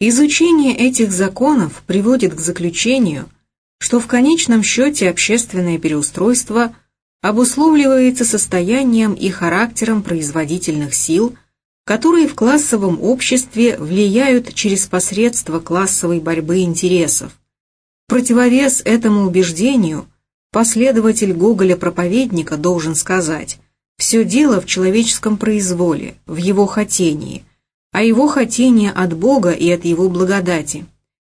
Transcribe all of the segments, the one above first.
Изучение этих законов приводит к заключению, что в конечном счете общественное переустройство обусловливается состоянием и характером производительных сил, которые в классовом обществе влияют через посредство классовой борьбы интересов. Противовес этому убеждению последователь Гоголя-проповедника должен сказать «все дело в человеческом произволе, в его хотении, а его хотение от Бога и от его благодати».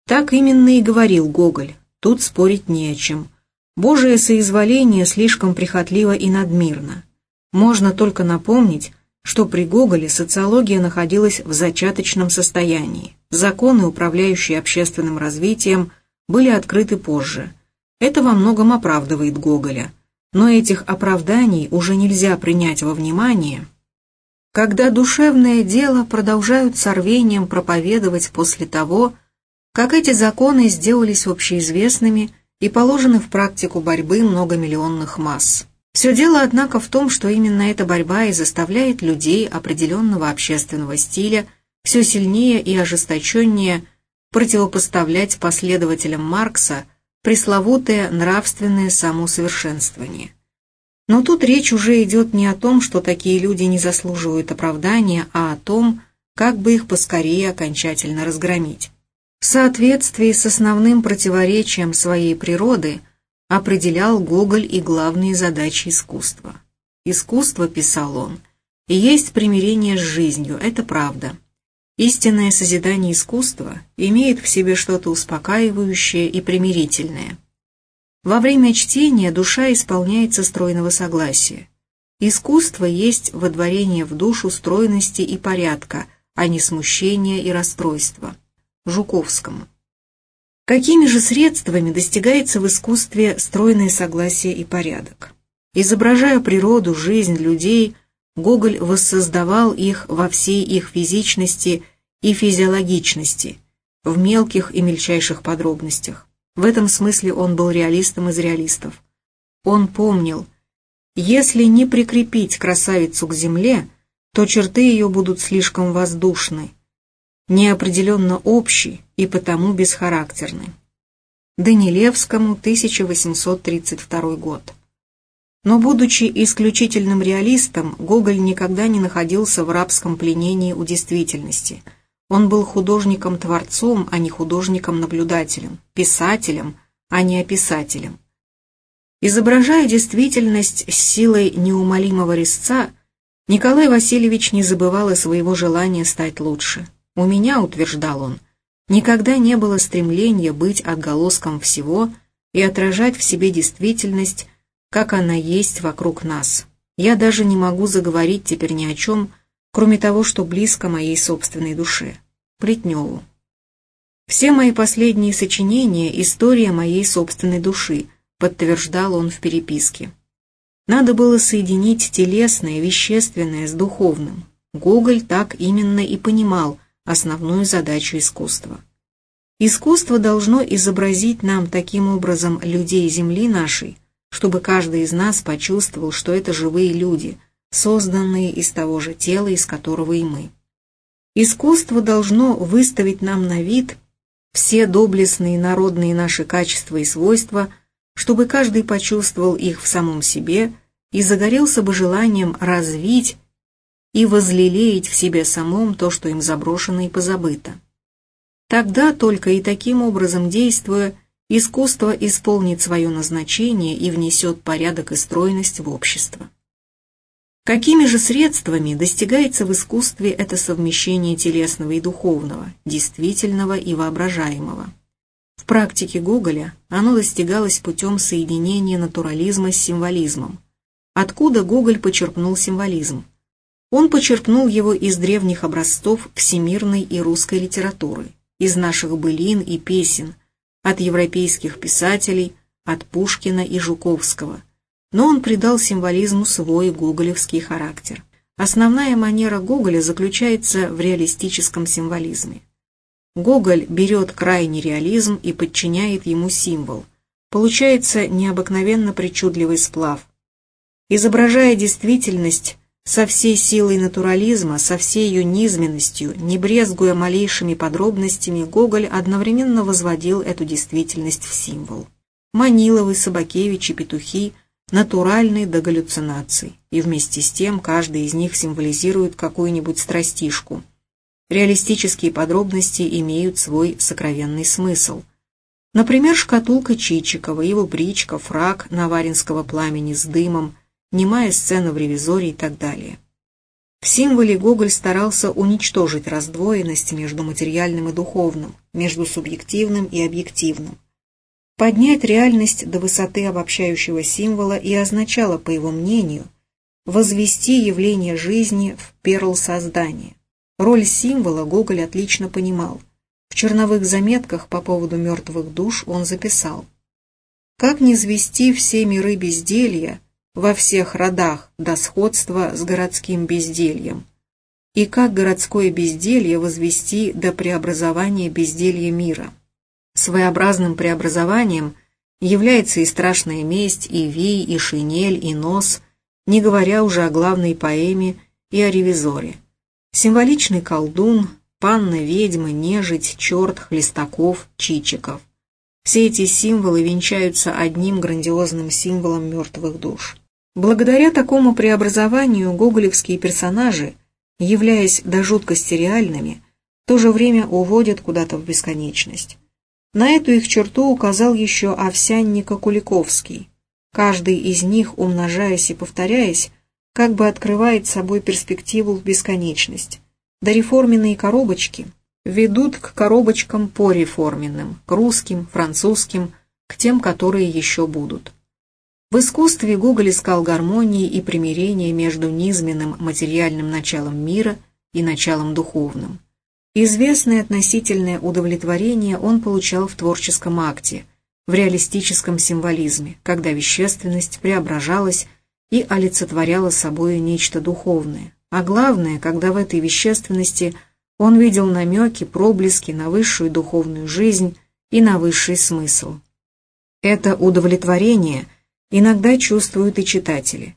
Так именно и говорил Гоголь, тут спорить не о чем. Божие соизволение слишком прихотливо и надмирно. Можно только напомнить, что при Гоголе социология находилась в зачаточном состоянии. Законы, управляющие общественным развитием, были открыты позже. Это во многом оправдывает Гоголя. Но этих оправданий уже нельзя принять во внимание, когда душевное дело продолжают с рвением проповедовать после того, как эти законы сделались общеизвестными – и положены в практику борьбы многомиллионных масс. Все дело, однако, в том, что именно эта борьба и заставляет людей определенного общественного стиля все сильнее и ожесточеннее противопоставлять последователям Маркса пресловутое нравственное самоусовершенствование. Но тут речь уже идет не о том, что такие люди не заслуживают оправдания, а о том, как бы их поскорее окончательно разгромить в соответствии с основным противоречием своей природы определял Гоголь и главные задачи искусства. «Искусство», — писал он, — «и есть примирение с жизнью, это правда. Истинное созидание искусства имеет в себе что-то успокаивающее и примирительное. Во время чтения душа исполняется стройного согласия. Искусство есть водворение в душу стройности и порядка, а не смущения и расстройства. Жуковскому. Какими же средствами достигается в искусстве стройное согласие и порядок? Изображая природу, жизнь людей, Гоголь воссоздавал их во всей их физичности и физиологичности, в мелких и мельчайших подробностях. В этом смысле он был реалистом из реалистов. Он помнил, если не прикрепить красавицу к земле, то черты ее будут слишком воздушны, неопределенно общий и потому бесхарактерный. Данилевскому, 1832 год. Но, будучи исключительным реалистом, Гоголь никогда не находился в рабском пленении у действительности. Он был художником-творцом, а не художником-наблюдателем, писателем, а не описателем. Изображая действительность с силой неумолимого резца, Николай Васильевич не забывал и своего желания стать лучше. У меня, утверждал он, никогда не было стремления быть отголоском всего и отражать в себе действительность, как она есть вокруг нас. Я даже не могу заговорить теперь ни о чем, кроме того, что близко моей собственной душе. Плетневу. Все мои последние сочинения – история моей собственной души, подтверждал он в переписке. Надо было соединить телесное, вещественное с духовным. Гоголь так именно и понимал основную задачу искусства. Искусство должно изобразить нам таким образом людей Земли нашей, чтобы каждый из нас почувствовал, что это живые люди, созданные из того же тела, из которого и мы. Искусство должно выставить нам на вид все доблестные народные наши качества и свойства, чтобы каждый почувствовал их в самом себе и загорелся бы желанием развить и возлелеять в себе самом то, что им заброшено и позабыто. Тогда только и таким образом действуя, искусство исполнит свое назначение и внесет порядок и стройность в общество. Какими же средствами достигается в искусстве это совмещение телесного и духовного, действительного и воображаемого? В практике Гоголя оно достигалось путем соединения натурализма с символизмом. Откуда Гоголь почерпнул символизм? Он почерпнул его из древних образцов всемирной и русской литературы, из наших былин и песен, от европейских писателей, от Пушкина и Жуковского. Но он придал символизму свой гоголевский характер. Основная манера Гоголя заключается в реалистическом символизме. Гоголь берет крайний реализм и подчиняет ему символ. Получается необыкновенно причудливый сплав. Изображая действительность Со всей силой натурализма, со всей ее низменностью, не брезгуя малейшими подробностями, Гоголь одновременно возводил эту действительность в символ. Маниловы, Собакевич и петухи натуральны до галлюцинаций, и вместе с тем каждый из них символизирует какую-нибудь страстишку. Реалистические подробности имеют свой сокровенный смысл. Например, шкатулка Чичикова, его бричка, фраг Наваринского пламени с дымом, немая сцена в ревизоре и так далее. В символе Гоголь старался уничтожить раздвоенность между материальным и духовным, между субъективным и объективным, Поднять реальность до высоты обобщающего символа и означало, по его мнению, возвести явление жизни в перл создания. Роль символа Гоголь отлично понимал. В черновых заметках по поводу мертвых душ он записал «Как не звести все миры безделья во всех родах до сходства с городским бездельем?» и как городское безделье возвести до преобразования безделья мира. Своеобразным преобразованием является и страшная месть, и вий, и шинель, и нос, не говоря уже о главной поэме и о ревизоре. Символичный колдун, панна-ведьма, нежить, черт, хлестаков, чичиков. Все эти символы венчаются одним грандиозным символом мертвых душ. Благодаря такому преобразованию гоголевские персонажи, являясь до жуткости реальными, в то же время уводят куда-то в бесконечность. На эту их черту указал еще овсянника Куликовский. Каждый из них, умножаясь и повторяясь, как бы открывает собой перспективу в бесконечность. Дореформенные коробочки ведут к коробочкам пореформенным, к русским, французским, к тем, которые еще будут. В искусстве Гоголь искал гармонии и примирения между низменным материальным началом мира и началом духовным. Известное относительное удовлетворение он получал в творческом акте, в реалистическом символизме, когда вещественность преображалась и олицетворяла собой нечто духовное, а главное, когда в этой вещественности он видел намеки, проблески на высшую духовную жизнь и на высший смысл. Это удовлетворение иногда чувствуют и читатели.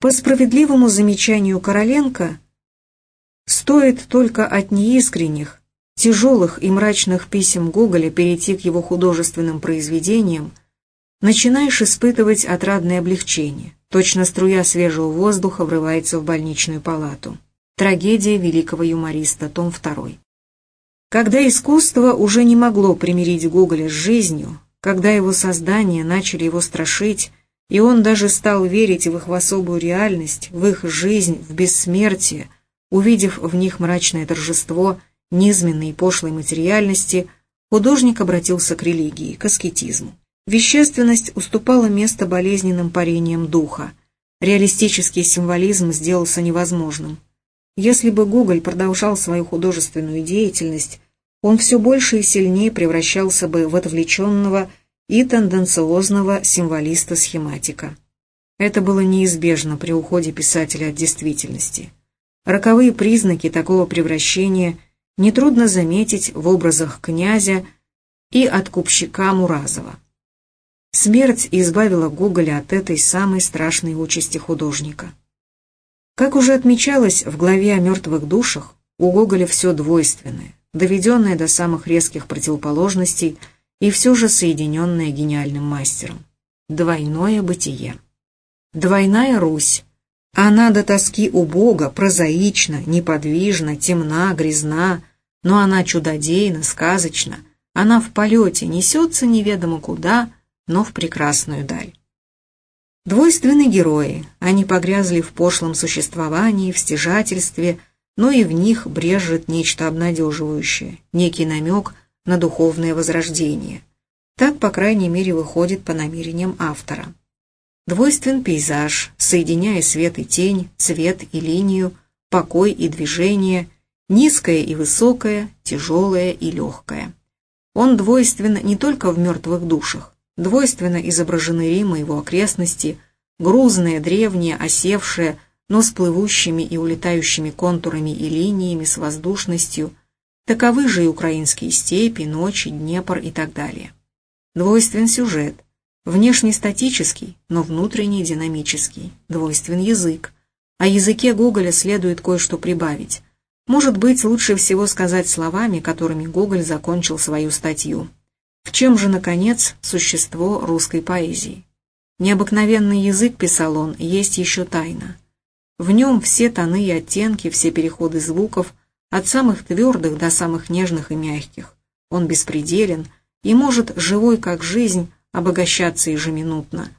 По справедливому замечанию Короленко, Стоит только от неискренних, тяжелых и мрачных писем Гоголя перейти к его художественным произведениям, начинаешь испытывать отрадное облегчение. Точно струя свежего воздуха врывается в больничную палату. Трагедия великого юмориста, том 2. Когда искусство уже не могло примирить Гоголя с жизнью, когда его создания начали его страшить, и он даже стал верить в их особую реальность, в их жизнь, в бессмертие – Увидев в них мрачное торжество низменной и пошлой материальности, художник обратился к религии, к аскетизму. Вещественность уступала место болезненным парениям духа. Реалистический символизм сделался невозможным. Если бы Гоголь продолжал свою художественную деятельность, он все больше и сильнее превращался бы в отвлеченного и тенденциозного символиста-схематика. Это было неизбежно при уходе писателя от действительности. Роковые признаки такого превращения нетрудно заметить в образах князя и откупщика Муразова. Смерть избавила Гоголя от этой самой страшной участи художника. Как уже отмечалось в главе о мертвых душах, у Гоголя все двойственное, доведенное до самых резких противоположностей и все же соединенное гениальным мастером. Двойное бытие. Двойная Русь она до тоски убога, прозаична, неподвижна, темна, грязна, но она чудодейна, сказочна. Она в полете несется неведомо куда, но в прекрасную даль. Двойственные герои, они погрязли в пошлом существовании, в стяжательстве, но и в них брежет нечто обнадеживающее, некий намек на духовное возрождение. Так, по крайней мере, выходит по намерениям автора. Двойствен пейзаж, соединяя свет и тень, цвет и линию, покой и движение, низкое и высокое, тяжелое и легкое. Он двойствен не только в мертвых душах, двойственно изображены Рим и его окрестности, грузные, древние, осевшие, но с плывущими и улетающими контурами и линиями, с воздушностью, таковы же и украинские степи, ночи, Днепр и так далее. Двойствен сюжет – Внешне статический, но внутренне динамический, двойствен язык. О языке Гоголя следует кое-что прибавить. Может быть, лучше всего сказать словами, которыми Гоголь закончил свою статью. В чем же, наконец, существо русской поэзии? Необыкновенный язык, писал он, есть еще тайна. В нем все тоны и оттенки, все переходы звуков, от самых твердых до самых нежных и мягких. Он беспределен и может, живой как жизнь, обогащаться ежеминутно.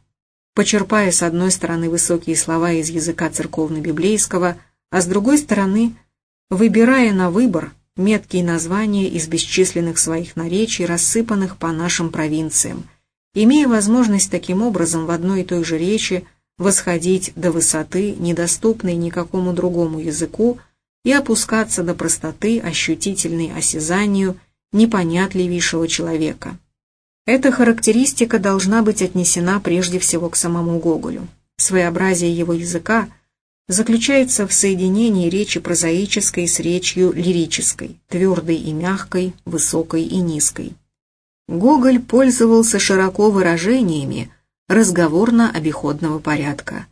Почерпая с одной стороны высокие слова из языка церковно-библейского, а с другой стороны, выбирая на выбор меткие названия из бесчисленных своих наречий, рассыпанных по нашим провинциям, имея возможность таким образом в одной и той же речи восходить до высоты, недоступной никакому другому языку, и опускаться до простоты, ощутительной осязанию непонятливейшего человека. Эта характеристика должна быть отнесена прежде всего к самому Гоголю. Своеобразие его языка заключается в соединении речи прозаической с речью лирической, твердой и мягкой, высокой и низкой. Гоголь пользовался широко выражениями разговорно-обиходного порядка.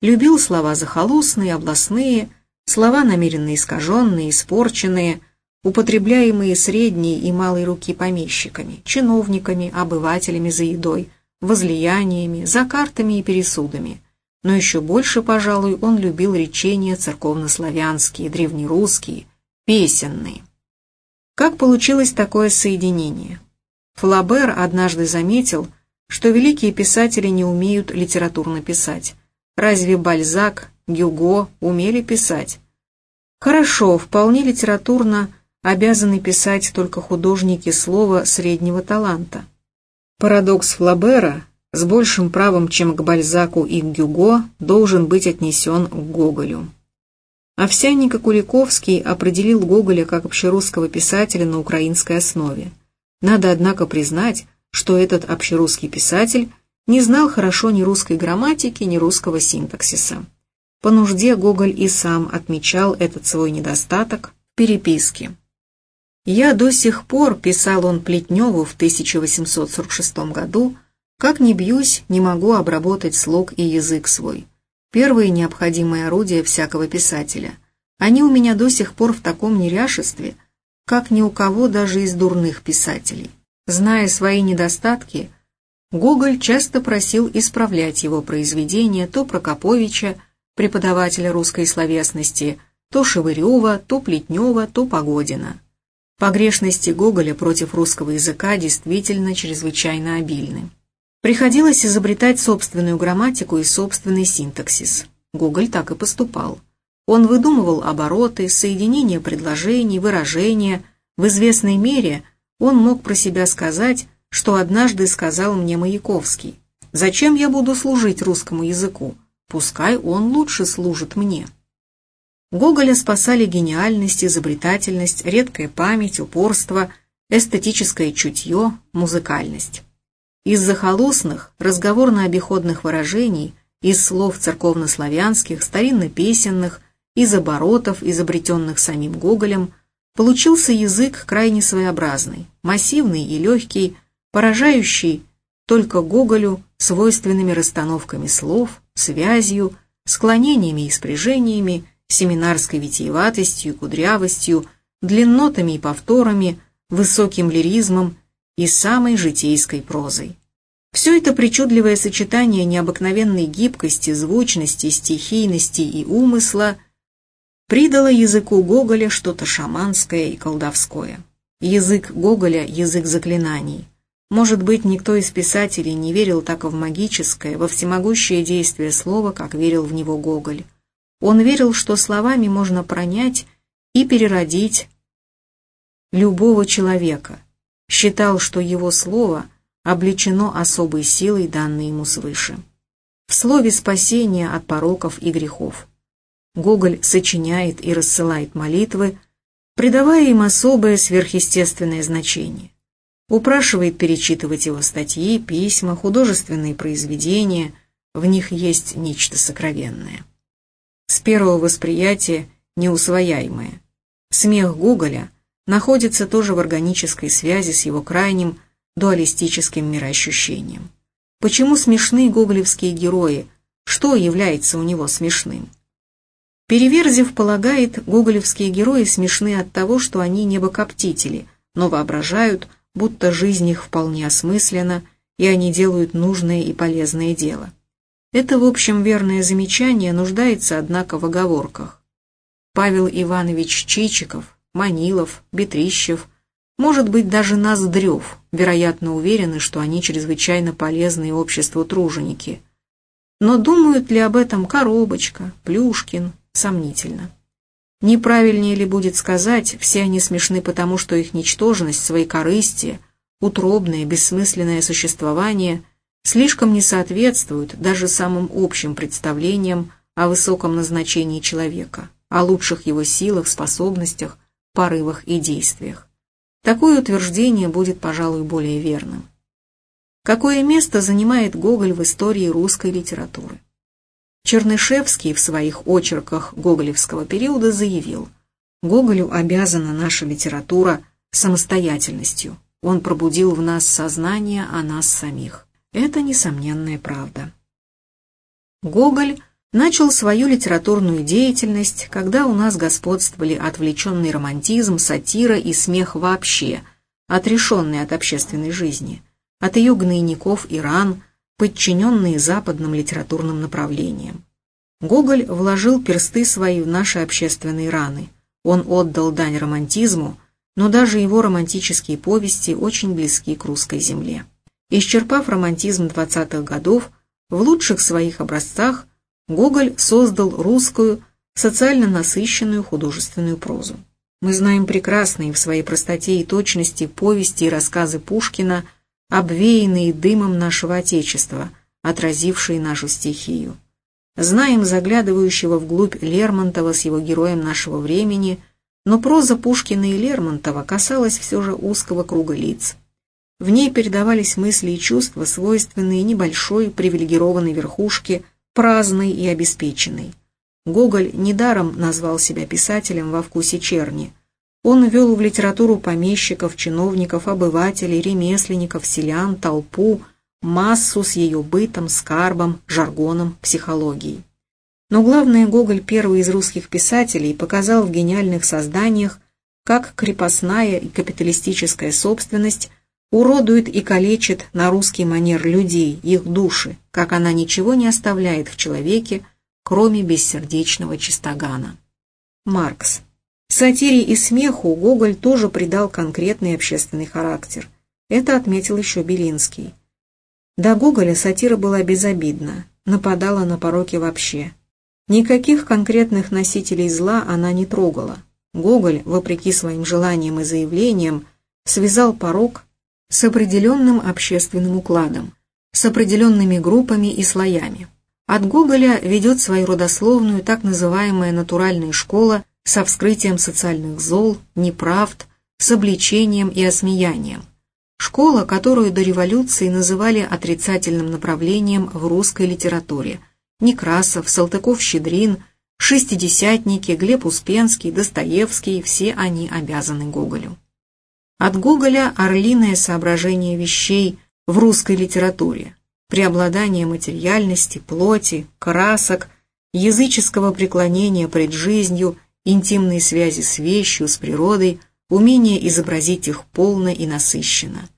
Любил слова захолустные, областные, слова намеренно искаженные, испорченные, употребляемые средней и малой руки помещиками, чиновниками, обывателями за едой, возлияниями, за картами и пересудами. Но еще больше, пожалуй, он любил речения церковнославянские, древнерусские, песенные. Как получилось такое соединение? Флабер однажды заметил, что великие писатели не умеют литературно писать. Разве Бальзак, Гюго умели писать? Хорошо, вполне литературно обязаны писать только художники слова среднего таланта. Парадокс Флабера с большим правом, чем к Бальзаку и к Гюго, должен быть отнесен к Гоголю. Овсянник Куликовский определил Гоголя как общерусского писателя на украинской основе. Надо, однако, признать, что этот общерусский писатель не знал хорошо ни русской грамматики, ни русского синтаксиса. По нужде Гоголь и сам отмечал этот свой недостаток в переписке. «Я до сих пор», — писал он Плетневу в 1846 году, «как не бьюсь, не могу обработать слог и язык свой. Первые необходимые орудия всякого писателя. Они у меня до сих пор в таком неряшестве, как ни у кого даже из дурных писателей. Зная свои недостатки, Гоголь часто просил исправлять его произведения то Прокоповича, преподавателя русской словесности, то Шевырева, то Плетнева, то Погодина. Погрешности Гоголя против русского языка действительно чрезвычайно обильны. Приходилось изобретать собственную грамматику и собственный синтаксис. Гоголь так и поступал. Он выдумывал обороты, соединения предложений, выражения. В известной мере он мог про себя сказать, что однажды сказал мне Маяковский. «Зачем я буду служить русскому языку? Пускай он лучше служит мне». Гоголя спасали гениальность, изобретательность, редкая память, упорство, эстетическое чутье, музыкальность. Из захолустных, разговорно-обиходных выражений, из слов церковнославянских, старинно-песенных, из оборотов, изобретенных самим Гоголем, получился язык крайне своеобразный, массивный и легкий, поражающий только Гоголю свойственными расстановками слов, связью, склонениями и спряжениями, семинарской витиеватостью и кудрявостью, длиннотами и повторами, высоким лиризмом и самой житейской прозой. Все это причудливое сочетание необыкновенной гибкости, звучности, стихийности и умысла придало языку Гоголя что-то шаманское и колдовское. Язык Гоголя – язык заклинаний. Может быть, никто из писателей не верил так в магическое, во всемогущее действие слова, как верил в него Гоголь. Он верил, что словами можно пронять и переродить любого человека. Считал, что его слово облечено особой силой, данной ему свыше. В слове спасения от пороков и грехов. Гоголь сочиняет и рассылает молитвы, придавая им особое сверхъестественное значение. Упрашивает перечитывать его статьи, письма, художественные произведения, в них есть нечто сокровенное. С первого восприятия неусвояемое. Смех Гоголя находится тоже в органической связи с его крайним дуалистическим мироощущением. Почему смешны гоголевские герои? Что является у него смешным? Переверзев полагает, гоголевские герои смешны от того, что они небокоптители, но воображают, будто жизнь их вполне осмыслена, и они делают нужное и полезное дело. Это, в общем, верное замечание нуждается, однако, в оговорках. Павел Иванович Чичиков, Манилов, Бетрищев, может быть, даже Ноздрев, вероятно, уверены, что они чрезвычайно полезные обществу труженики. Но думают ли об этом Коробочка, Плюшкин, сомнительно. Неправильнее ли будет сказать, все они смешны потому, что их ничтожность, свои корысти, утробное, бессмысленное существование слишком не соответствуют даже самым общим представлениям о высоком назначении человека, о лучших его силах, способностях, порывах и действиях. Такое утверждение будет, пожалуй, более верным. Какое место занимает Гоголь в истории русской литературы? Чернышевский в своих очерках гоголевского периода заявил, «Гоголю обязана наша литература самостоятельностью. Он пробудил в нас сознание о нас самих». Это несомненная правда. Гоголь начал свою литературную деятельность, когда у нас господствовали отвлеченный романтизм, сатира и смех вообще, отрешенные от общественной жизни, от ее гнойников и ран – подчиненные западным литературным направлениям. Гоголь вложил персты свои в наши общественные раны. Он отдал дань романтизму, но даже его романтические повести очень близки к русской земле. Исчерпав романтизм 20-х годов, в лучших своих образцах Гоголь создал русскую, социально насыщенную художественную прозу. Мы знаем прекрасные в своей простоте и точности повести и рассказы Пушкина обвеянные дымом нашего Отечества, отразившие нашу стихию. Знаем заглядывающего вглубь Лермонтова с его героем нашего времени, но проза Пушкина и Лермонтова касалась все же узкого круга лиц. В ней передавались мысли и чувства, свойственные небольшой привилегированной верхушке, праздной и обеспеченной. Гоголь недаром назвал себя писателем во вкусе черни – он ввел в литературу помещиков, чиновников, обывателей, ремесленников, селян, толпу, массу с ее бытом, скарбом, жаргоном, психологией. Но главное, Гоголь, первый из русских писателей, показал в гениальных созданиях, как крепостная и капиталистическая собственность уродует и калечит на русский манер людей, их души, как она ничего не оставляет в человеке, кроме бессердечного чистогана. Маркс Сатире и смеху Гоголь тоже придал конкретный общественный характер. Это отметил еще Белинский. До Гоголя сатира была безобидна, нападала на пороки вообще. Никаких конкретных носителей зла она не трогала. Гоголь, вопреки своим желаниям и заявлениям, связал порок с определенным общественным укладом, с определенными группами и слоями. От Гоголя ведет свою родословную так называемая натуральная школа со вскрытием социальных зол, неправд, с обличением и осмеянием. Школа, которую до революции называли отрицательным направлением в русской литературе. Некрасов, Салтыков-Щедрин, шестидесятники, Глеб Успенский, Достоевский – все они обязаны Гоголю. От Гоголя орлиное соображение вещей в русской литературе, преобладание материальности, плоти, красок, языческого преклонения пред жизнью – интимные связи с вещью, с природой, умение изобразить их полно и насыщенно.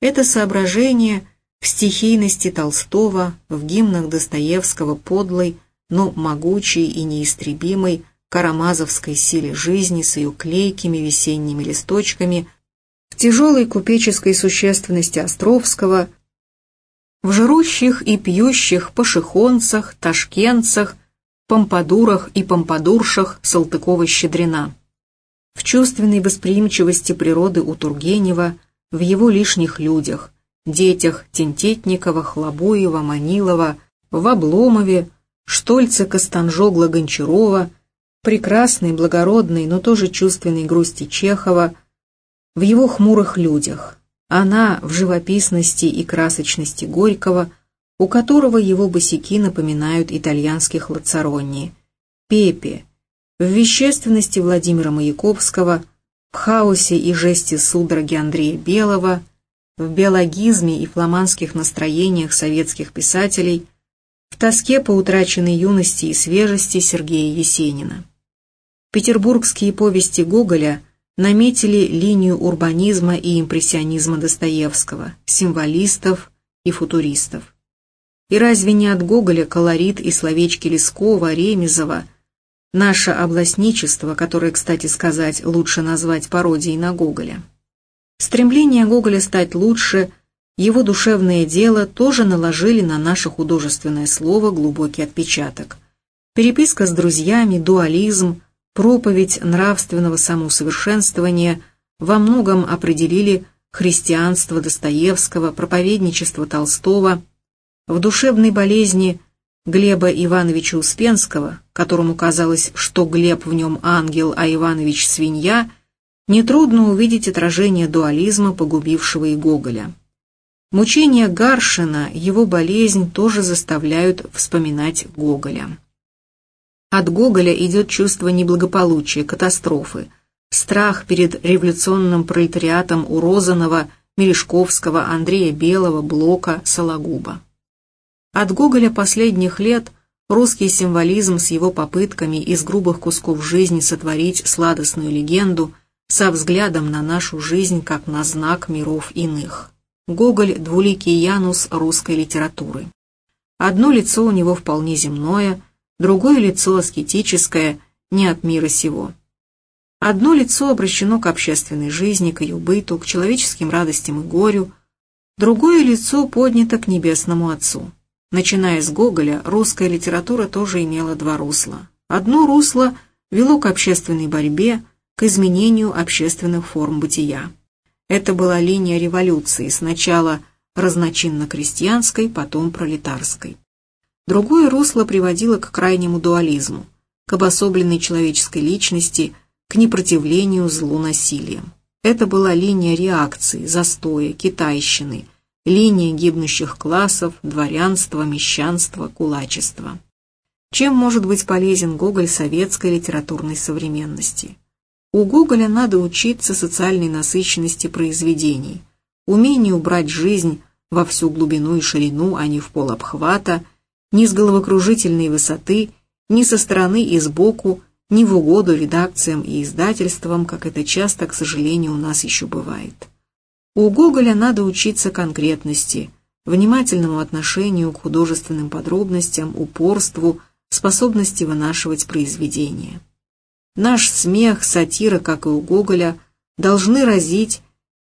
Это соображение в стихийности Толстого, в гимнах Достоевского подлой, но могучей и неистребимой карамазовской силе жизни с ее клейкими весенними листочками, тяжелой купеческой существенности Островского, в жрущих и пьющих пашихонцах, ташкентцах, помпадурах и помпадуршах Салтыкова-Щедрина. В чувственной восприимчивости природы у Тургенева, в его лишних людях, детях Тентетникова, Хлобуева, Манилова, в Обломове, Штольце, Костанжогла, Гончарова, прекрасной, благородной, но тоже чувственной грусти Чехова, в его хмурых людях. Она в живописности и красочности Горького – у которого его босяки напоминают итальянских лацаронни, Пепе, в вещественности Владимира Маяковского, в хаосе и жести судороги Андрея Белого, в биологизме и фламандских настроениях советских писателей, в тоске по утраченной юности и свежести Сергея Есенина. Петербургские повести Гоголя наметили линию урбанизма и импрессионизма Достоевского, символистов и футуристов. И разве не от Гоголя колорит и словечки Лескова, Ремезова, наше областничество, которое, кстати сказать, лучше назвать пародией на Гоголя? Стремление Гоголя стать лучше – его душевное дело тоже наложили на наше художественное слово глубокий отпечаток. Переписка с друзьями, дуализм, проповедь нравственного самоусовершенствования во многом определили христианство Достоевского, проповедничество Толстого. В душевной болезни Глеба Ивановича Успенского, которому казалось, что Глеб в нем ангел, а Иванович свинья, нетрудно увидеть отражение дуализма, погубившего и Гоголя. Мучения Гаршина, его болезнь тоже заставляют вспоминать Гоголя. От Гоголя идет чувство неблагополучия, катастрофы, страх перед революционным пролетариатом у Розанова, Мережковского, Андрея Белого, Блока, Сологуба. От Гоголя последних лет русский символизм с его попытками из грубых кусков жизни сотворить сладостную легенду со взглядом на нашу жизнь как на знак миров иных. Гоголь – двуликий Янус русской литературы. Одно лицо у него вполне земное, другое лицо аскетическое, не от мира сего. Одно лицо обращено к общественной жизни, к ее быту, к человеческим радостям и горю, другое лицо поднято к небесному Отцу. Начиная с Гоголя, русская литература тоже имела два русла. Одно русло вело к общественной борьбе, к изменению общественных форм бытия. Это была линия революции, сначала разночинно-крестьянской, потом пролетарской. Другое русло приводило к крайнему дуализму, к обособленной человеческой личности, к непротивлению злу насилием. Это была линия реакции, застоя, китайщины, линия гибнущих классов, дворянства, мещанства, кулачества. Чем может быть полезен Гоголь советской литературной современности? У Гоголя надо учиться социальной насыщенности произведений, умению брать жизнь во всю глубину и ширину, а не в пол обхвата, ни с головокружительной высоты, ни со стороны и сбоку, ни в угоду редакциям и издательствам, как это часто, к сожалению, у нас еще бывает. У Гоголя надо учиться конкретности, внимательному отношению к художественным подробностям, упорству, способности вынашивать произведения. Наш смех, сатира, как и у Гоголя, должны разить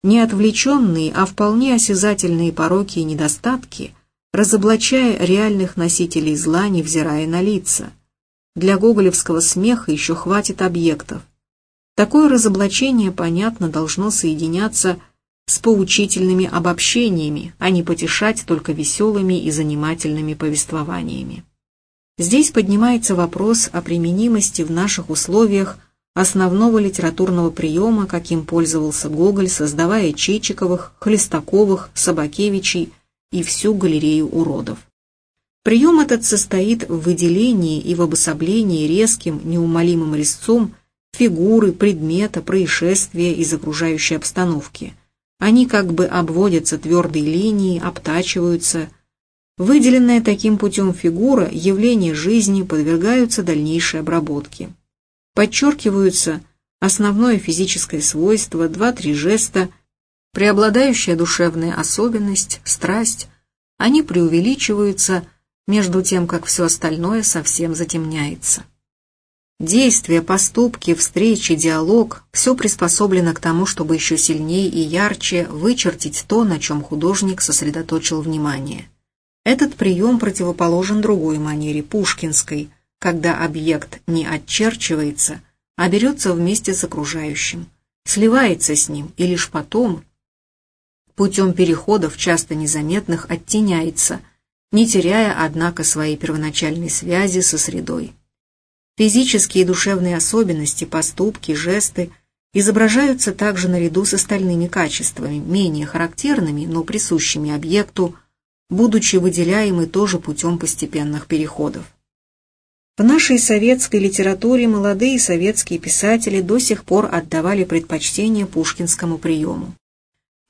не отвлеченные, а вполне осязательные пороки и недостатки, разоблачая реальных носителей зла, невзирая на лица. Для гоголевского смеха еще хватит объектов. Такое разоблачение, понятно, должно соединяться с поучительными обобщениями, а не потешать только веселыми и занимательными повествованиями. Здесь поднимается вопрос о применимости в наших условиях основного литературного приема, каким пользовался Гоголь, создавая Чечиковых, Хлестаковых, Собакевичей и всю галерею уродов. Прием этот состоит в выделении и в обособлении резким, неумолимым резцом фигуры, предмета, происшествия из окружающей обстановки. Они как бы обводятся твердой линией, обтачиваются, Выделенная таким путем фигура, явления жизни подвергаются дальнейшей обработке. Подчеркиваются основное физическое свойство, два-три жеста, преобладающая душевная особенность, страсть, они преувеличиваются, между тем, как все остальное совсем затемняется. Действия, поступки, встречи, диалог – все приспособлено к тому, чтобы еще сильнее и ярче вычертить то, на чем художник сосредоточил внимание. Этот прием противоположен другой манере, пушкинской, когда объект не отчерчивается, а берется вместе с окружающим, сливается с ним и лишь потом, путем переходов, часто незаметных, оттеняется, не теряя, однако, своей первоначальной связи со средой. Физические и душевные особенности, поступки, жесты изображаются также наряду с остальными качествами, менее характерными, но присущими объекту, будучи выделяемы тоже путем постепенных переходов. В нашей советской литературе молодые советские писатели до сих пор отдавали предпочтение пушкинскому приему.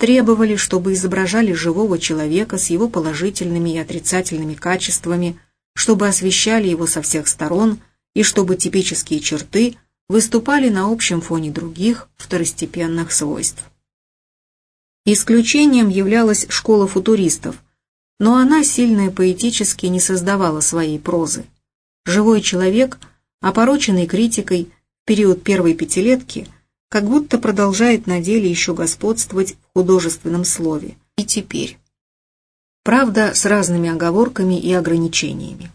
Требовали, чтобы изображали живого человека с его положительными и отрицательными качествами, чтобы освещали его со всех сторон и чтобы типические черты выступали на общем фоне других второстепенных свойств. Исключением являлась школа футуристов, но она сильно и поэтически не создавала своей прозы. Живой человек, опороченный критикой в период первой пятилетки, как будто продолжает на деле еще господствовать в художественном слове. И теперь. Правда, с разными оговорками и ограничениями.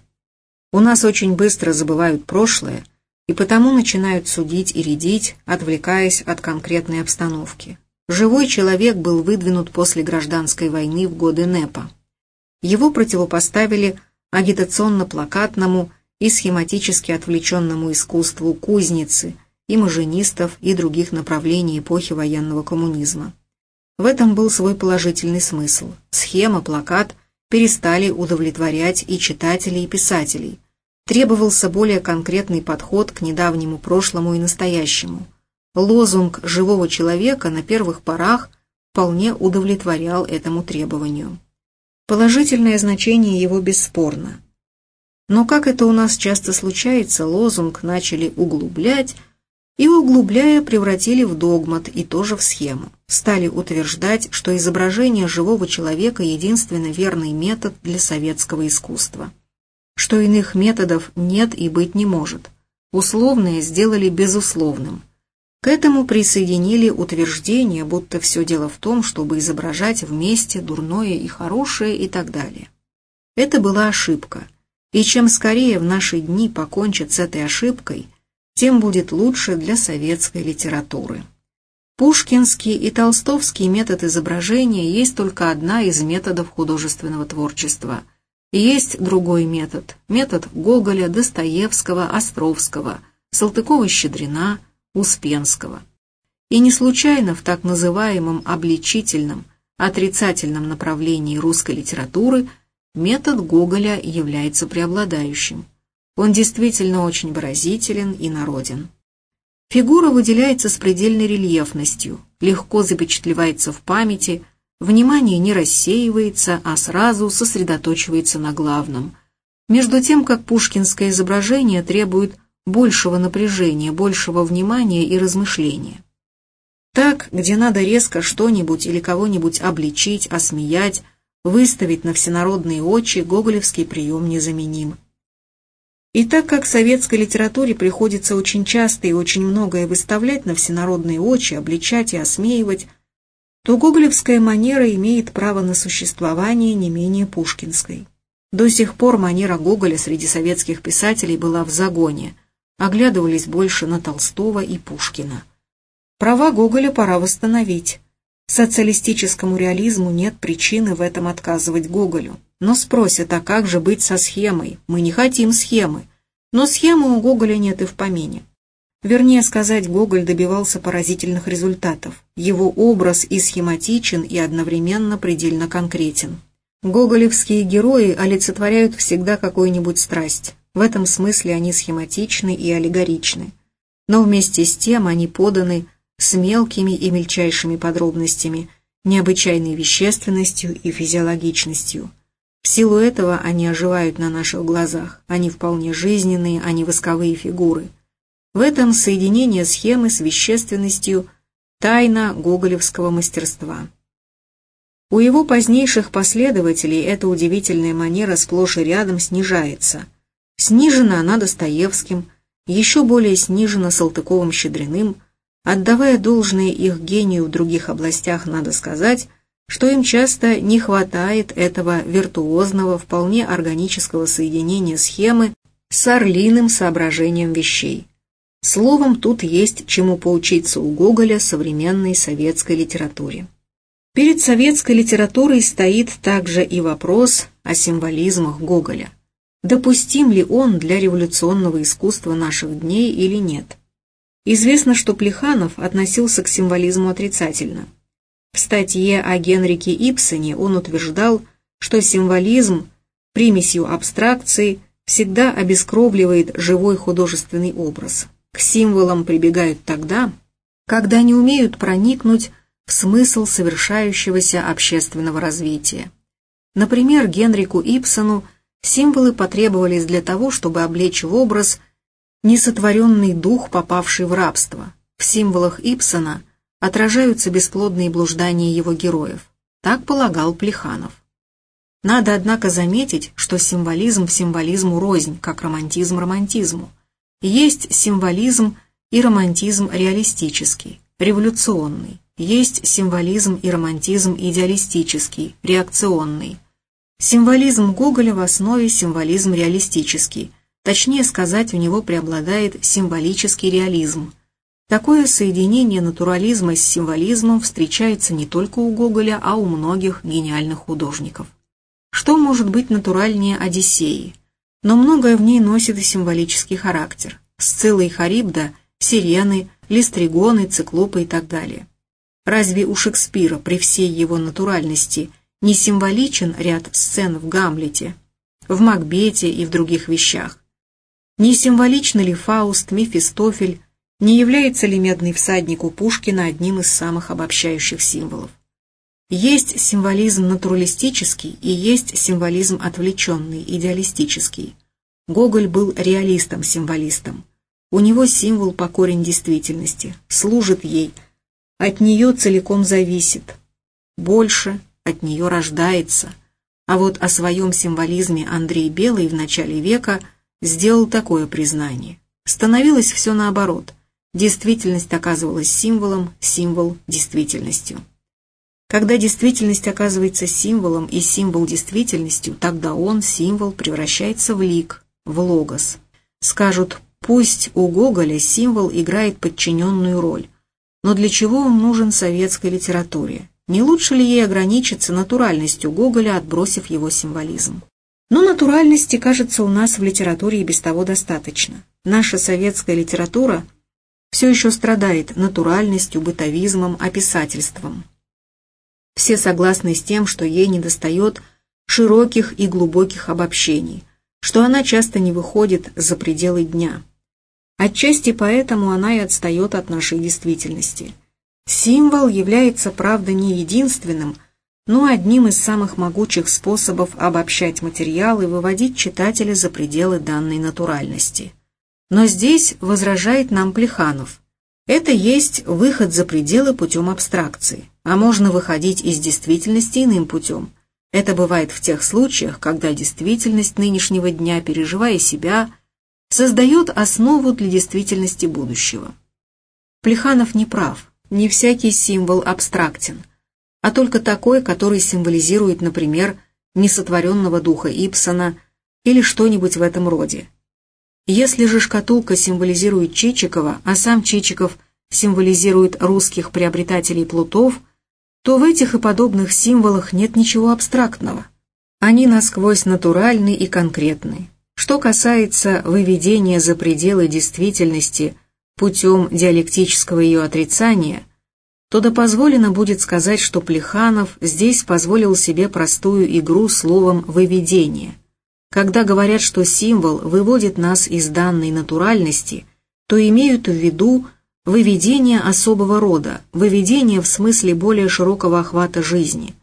У нас очень быстро забывают прошлое, и потому начинают судить и рядить, отвлекаясь от конкретной обстановки. Живой человек был выдвинут после гражданской войны в годы НЭПа. Его противопоставили агитационно-плакатному и схематически отвлеченному искусству кузницы, и маженистов, и других направлений эпохи военного коммунизма. В этом был свой положительный смысл. Схема, плакат перестали удовлетворять и читателей, и писателей. Требовался более конкретный подход к недавнему прошлому и настоящему – лозунг живого человека на первых порах вполне удовлетворял этому требованию. Положительное значение его бесспорно. Но как это у нас часто случается, лозунг начали углублять, и углубляя превратили в догмат и тоже в схему. Стали утверждать, что изображение живого человека единственно верный метод для советского искусства. Что иных методов нет и быть не может. Условное сделали безусловным. К этому присоединили утверждение, будто все дело в том, чтобы изображать вместе дурное и хорошее и так далее. Это была ошибка, и чем скорее в наши дни покончат с этой ошибкой, тем будет лучше для советской литературы. Пушкинский и толстовский метод изображения есть только одна из методов художественного творчества. Есть другой метод, метод Гоголя, Достоевского, Островского, Салтыкова-Щедрина – Успенского. И не случайно в так называемом обличительном, отрицательном направлении русской литературы метод Гоголя является преобладающим. Он действительно очень выразителен и народен. Фигура выделяется с предельной рельефностью, легко запечатлевается в памяти, внимание не рассеивается, а сразу сосредоточивается на главном. Между тем, как пушкинское изображение требует большего напряжения, большего внимания и размышления. Так, где надо резко что-нибудь или кого-нибудь обличить, осмеять, выставить на всенародные очи, гоголевский прием незаменим. И так как советской литературе приходится очень часто и очень многое выставлять на всенародные очи, обличать и осмеивать, то гоголевская манера имеет право на существование не менее пушкинской. До сих пор манера Гоголя среди советских писателей была в загоне – оглядывались больше на Толстого и Пушкина. Права Гоголя пора восстановить. Социалистическому реализму нет причины в этом отказывать Гоголю. Но спросят, а как же быть со схемой? Мы не хотим схемы. Но схемы у Гоголя нет и в помине. Вернее сказать, Гоголь добивался поразительных результатов. Его образ и схематичен, и одновременно предельно конкретен. Гоголевские герои олицетворяют всегда какую-нибудь страсть. В этом смысле они схематичны и аллегоричны. Но вместе с тем они поданы с мелкими и мельчайшими подробностями, необычайной вещественностью и физиологичностью. В силу этого они оживают на наших глазах, они вполне жизненные, они восковые фигуры. В этом соединение схемы с вещественностью – тайна гоголевского мастерства. У его позднейших последователей эта удивительная манера сплошь и рядом снижается – Снижена она Достоевским, еще более снижена Салтыковым-Щедриным, отдавая должное их гению в других областях, надо сказать, что им часто не хватает этого виртуозного, вполне органического соединения схемы с орлиным соображением вещей. Словом, тут есть чему поучиться у Гоголя современной советской литературе. Перед советской литературой стоит также и вопрос о символизмах Гоголя допустим ли он для революционного искусства наших дней или нет. Известно, что Плеханов относился к символизму отрицательно. В статье о Генрике Ипсоне он утверждал, что символизм примесью абстракции всегда обескровливает живой художественный образ. К символам прибегают тогда, когда не умеют проникнуть в смысл совершающегося общественного развития. Например, Генрику Ипсону Символы потребовались для того, чтобы облечь в образ несотворенный дух, попавший в рабство. В символах Ипсона отражаются бесплодные блуждания его героев. Так полагал Плеханов. Надо, однако, заметить, что символизм символизму рознь, как романтизм романтизму. Есть символизм и романтизм реалистический, революционный. Есть символизм и романтизм идеалистический, реакционный. Символизм Гоголя в основе символизм реалистический. Точнее сказать, у него преобладает символический реализм. Такое соединение натурализма с символизмом встречается не только у Гоголя, а у многих гениальных художников. Что может быть натуральнее Одиссеи? Но многое в ней носит и символический характер. Сцилла и Харибда, сирены, листригоны, циклопы и так далее. Разве у Шекспира при всей его натуральности не символичен ряд сцен в Гамлете, в Макбете и в других вещах? Не символичны ли Фауст, Мефистофель, не является ли медный всадник у Пушкина одним из самых обобщающих символов? Есть символизм натуралистический и есть символизм отвлеченный, идеалистический. Гоголь был реалистом-символистом. У него символ покорен действительности, служит ей, от нее целиком зависит. Больше от нее рождается. А вот о своем символизме Андрей Белый в начале века сделал такое признание. Становилось все наоборот. Действительность оказывалась символом, символ – действительностью. Когда действительность оказывается символом и символ действительностью, тогда он, символ, превращается в лик, в логос. Скажут, пусть у Гоголя символ играет подчиненную роль, но для чего он нужен советской литературе? Не лучше ли ей ограничиться натуральностью Гоголя, отбросив его символизм? Но натуральности, кажется, у нас в литературе и без того достаточно. Наша советская литература все еще страдает натуральностью, бытовизмом, описательством. Все согласны с тем, что ей недостает широких и глубоких обобщений, что она часто не выходит за пределы дня. Отчасти поэтому она и отстает от нашей действительности. Символ является, правда, не единственным, но одним из самых могучих способов обобщать материал и выводить читателя за пределы данной натуральности. Но здесь возражает нам Плеханов. Это есть выход за пределы путем абстракции, а можно выходить из действительности иным путем. Это бывает в тех случаях, когда действительность нынешнего дня, переживая себя, создает основу для действительности будущего. Плеханов не прав, не всякий символ абстрактен, а только такой, который символизирует, например, несотворенного духа Ипсона или что-нибудь в этом роде. Если же шкатулка символизирует Чичикова, а сам Чичиков символизирует русских приобретателей плутов, то в этих и подобных символах нет ничего абстрактного. Они насквозь натуральны и конкретны. Что касается выведения за пределы действительности путем диалектического ее отрицания, то да позволено будет сказать, что Плеханов здесь позволил себе простую игру словом «выведение», когда говорят, что символ выводит нас из данной натуральности, то имеют в виду выведение особого рода, выведение в смысле более широкого охвата жизни.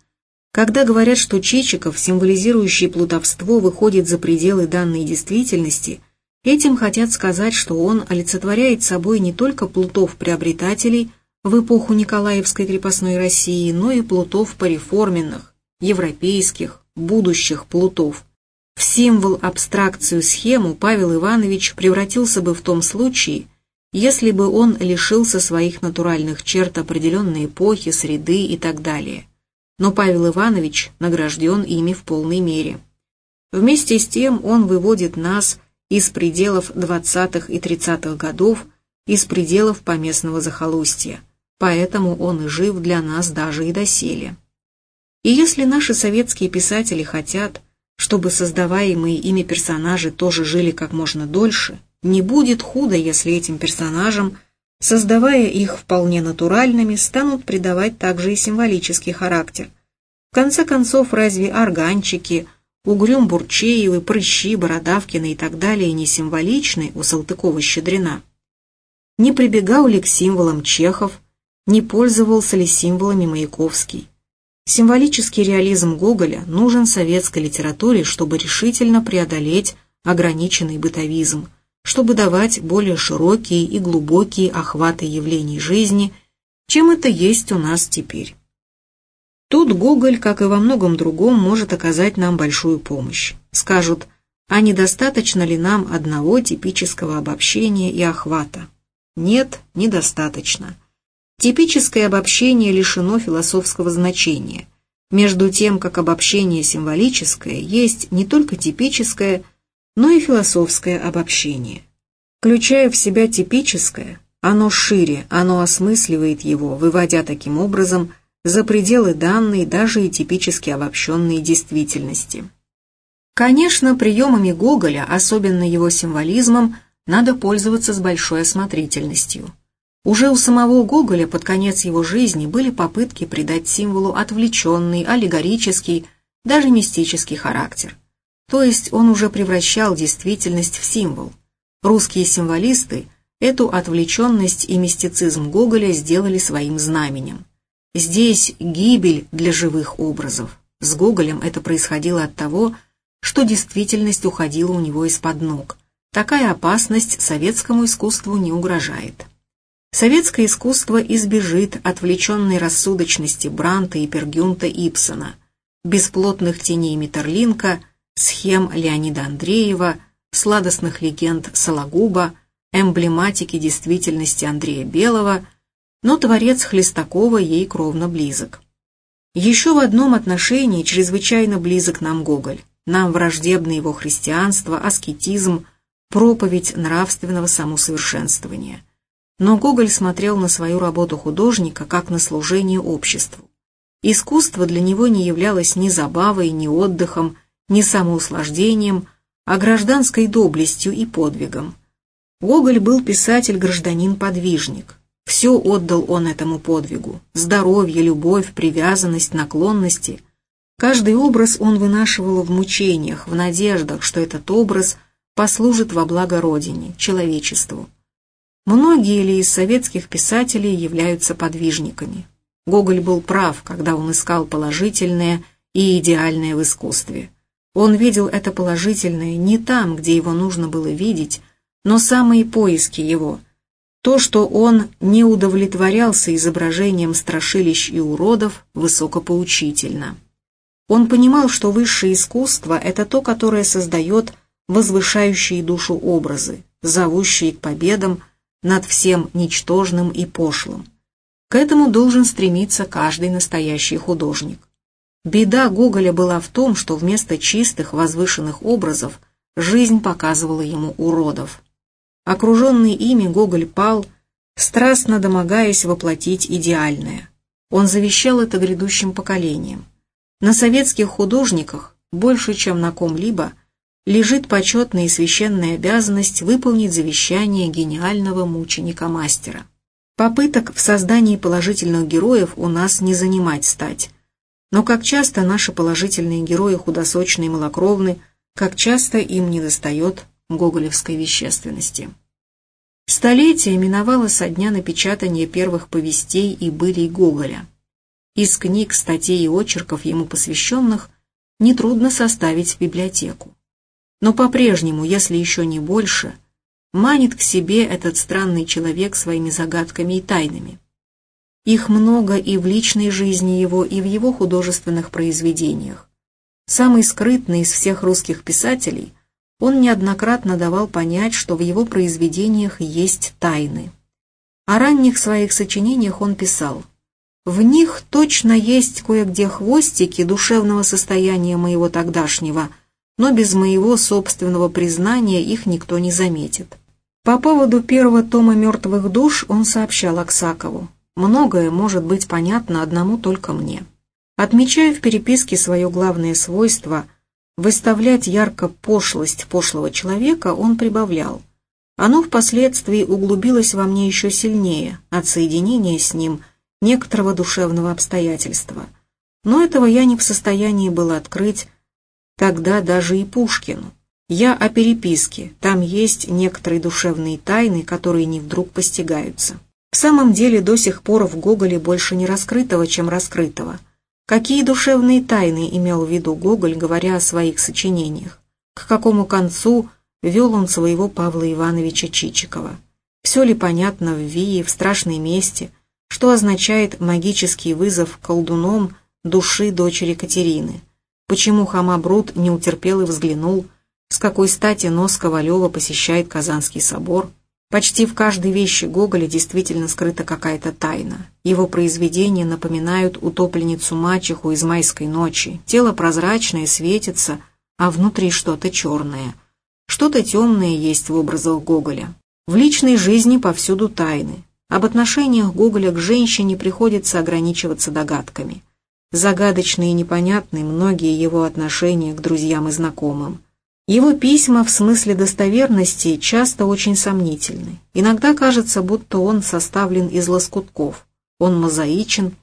Когда говорят, что Чичиков, символизирующий плутовство, выходит за пределы данной действительности, этим хотят сказать, что он олицетворяет собой не только плутов-приобретателей в эпоху Николаевской крепостной России, но и плутов пореформенных, европейских, будущих плутов, в символ абстракцию схему Павел Иванович превратился бы в том случае, если бы он лишился своих натуральных черт определенной эпохи, среды и так далее. Но Павел Иванович награжден ими в полной мере. Вместе с тем он выводит нас из пределов 20-х и 30-х годов, из пределов поместного захолустья, поэтому он и жив для нас даже и доселе. И если наши советские писатели хотят, чтобы создаваемые ими персонажи тоже жили как можно дольше, не будет худо, если этим персонажам, создавая их вполне натуральными, станут придавать также и символический характер. В конце концов, разве органчики, Угрюм Бурчеевы, Прыщи, Бородавкины и так далее не символичны у Салтыкова-Щедрина? Не прибегал ли к символам Чехов, не пользовался ли символами Маяковский? Символический реализм Гоголя нужен советской литературе, чтобы решительно преодолеть ограниченный бытовизм, чтобы давать более широкие и глубокие охваты явлений жизни, чем это есть у нас теперь. Тут Гоголь, как и во многом другом, может оказать нам большую помощь. Скажут, а недостаточно ли нам одного типического обобщения и охвата? Нет, недостаточно. Типическое обобщение лишено философского значения, между тем, как обобщение символическое есть не только типическое, но и философское обобщение. Включая в себя типическое, оно шире, оно осмысливает его, выводя таким образом за пределы данной, даже и типически обобщенной действительности. Конечно, приемами Гоголя, особенно его символизмом, надо пользоваться с большой осмотрительностью. Уже у самого Гоголя под конец его жизни были попытки придать символу отвлеченный, аллегорический, даже мистический характер. То есть он уже превращал действительность в символ. Русские символисты эту отвлеченность и мистицизм Гоголя сделали своим знаменем. Здесь гибель для живых образов. С Гоголем это происходило от того, что действительность уходила у него из-под ног. Такая опасность советскому искусству не угрожает. Советское искусство избежит отвлеченной рассудочности Бранта и Пергюнта Ипсона, бесплотных теней Митерлинка, схем Леонида Андреева, сладостных легенд Сологуба, эмблематики действительности Андрея Белого, но творец Хлестакова ей кровно близок. Еще в одном отношении чрезвычайно близок нам Гоголь. Нам враждебно его христианство, аскетизм, проповедь нравственного самосовершенствования – но Гоголь смотрел на свою работу художника как на служение обществу. Искусство для него не являлось ни забавой, ни отдыхом, ни самоуслаждением, а гражданской доблестью и подвигом. Гоголь был писатель-гражданин-подвижник. Все отдал он этому подвигу – здоровье, любовь, привязанность, наклонности. Каждый образ он вынашивал в мучениях, в надеждах, что этот образ послужит во благо Родине, человечеству. Многие ли из советских писателей являются подвижниками? Гоголь был прав, когда он искал положительное и идеальное в искусстве. Он видел это положительное не там, где его нужно было видеть, но самые поиски его. То, что он не удовлетворялся изображением страшилищ и уродов, высокопоучительно. Он понимал, что высшее искусство – это то, которое создает возвышающие душу образы, зовущие к победам – над всем ничтожным и пошлым. К этому должен стремиться каждый настоящий художник. Беда Гоголя была в том, что вместо чистых возвышенных образов жизнь показывала ему уродов. Окруженный ими Гоголь пал, страстно домогаясь воплотить идеальное. Он завещал это грядущим поколениям. На советских художниках, больше чем на ком-либо, лежит почетная и священная обязанность выполнить завещание гениального мученика-мастера. Попыток в создании положительных героев у нас не занимать стать. Но как часто наши положительные герои худосочные и малокровны, как часто им недостает гоголевской вещественности. Столетие миновало со дня напечатания первых повестей и былей Гоголя. Из книг, статей и очерков ему посвященных нетрудно составить библиотеку но по-прежнему, если еще не больше, манит к себе этот странный человек своими загадками и тайнами. Их много и в личной жизни его, и в его художественных произведениях. Самый скрытный из всех русских писателей, он неоднократно давал понять, что в его произведениях есть тайны. О ранних своих сочинениях он писал «В них точно есть кое-где хвостики душевного состояния моего тогдашнего – но без моего собственного признания их никто не заметит. По поводу первого тома «Мертвых душ» он сообщал Аксакову. Многое может быть понятно одному только мне. Отмечая в переписке свое главное свойство – выставлять ярко пошлость пошлого человека, он прибавлял. Оно впоследствии углубилось во мне еще сильнее от соединения с ним некоторого душевного обстоятельства. Но этого я не в состоянии был открыть, тогда даже и Пушкину. Я о переписке, там есть некоторые душевные тайны, которые не вдруг постигаются. В самом деле до сих пор в Гоголе больше не раскрытого, чем раскрытого. Какие душевные тайны имел в виду Гоголь, говоря о своих сочинениях? К какому концу вел он своего Павла Ивановича Чичикова? Все ли понятно в Вии, в страшной месте, что означает магический вызов колдуном души дочери Катерины? Почему Хамабрут не утерпел и взглянул, с какой стати нос Ковалева посещает Казанский собор? Почти в каждой вещи Гоголя действительно скрыта какая-то тайна. Его произведения напоминают утопленницу-мачеху из «Майской ночи». Тело прозрачное, светится, а внутри что-то черное. Что-то темное есть в образах Гоголя. В личной жизни повсюду тайны. Об отношениях Гоголя к женщине приходится ограничиваться догадками. Загадочные и непонятны многие его отношения к друзьям и знакомым. Его письма в смысле достоверности часто очень сомнительны. Иногда кажется, будто он составлен из лоскутков. Он мозаичен,